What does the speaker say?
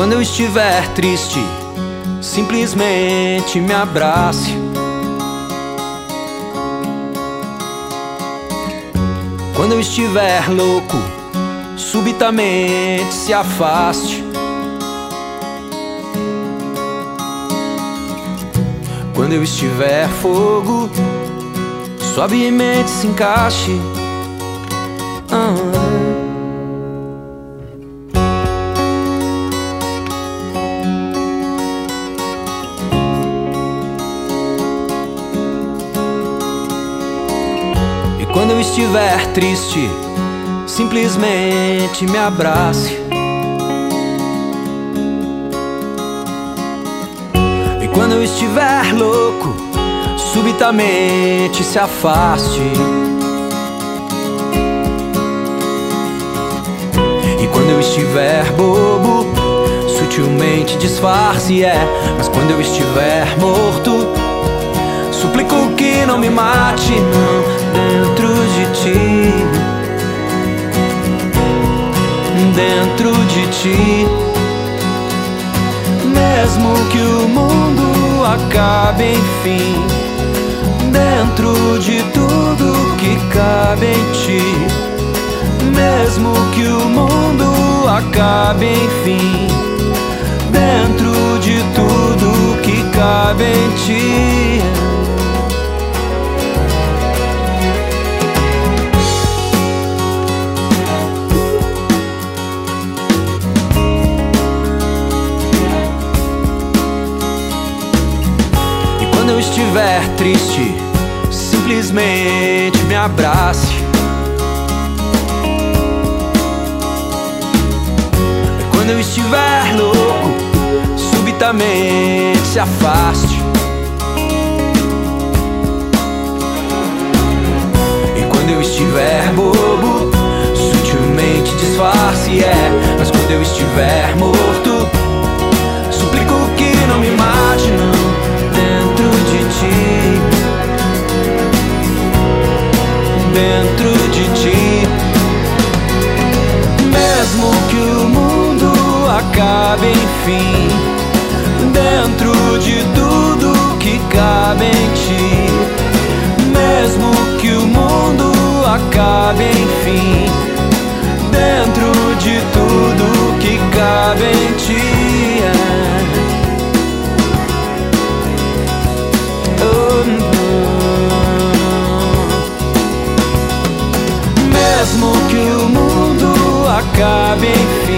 quando eu estiver triste, simplesmente me abrace. Quando eu estiver louco, subitamente se afaste. Quando eu estiver fogo, suavemente se encaixe. Ah. Quando eu estiver triste, simplesmente me abrace. E quando eu estiver louco, subitamente se afaste. E quando eu estiver bobo, sutilmente disfarce, é. Mas quando eu estiver morto, suplico que não me mate, não dentro de ti. Mesmo que o mundo acabe, enfim, dentro de tudo que cabe em ti. Mesmo que o mundo acabe, enfim, dentro de tudo que cabe em ti. Estiver triste, simplesmente me abrace. Quando eu estiver louco, subitamente se afaste. E quando eu estiver bobo, sutilmente disfarce, é. Mas quando eu estiver morto, suplico que não me mate, acabe, enfim, dentro de tudo que cabe em ti. Mesmo que o mundo acabe, enfim, dentro de tudo que cabe em ti. Mesmo que o mundo acabe, enfim,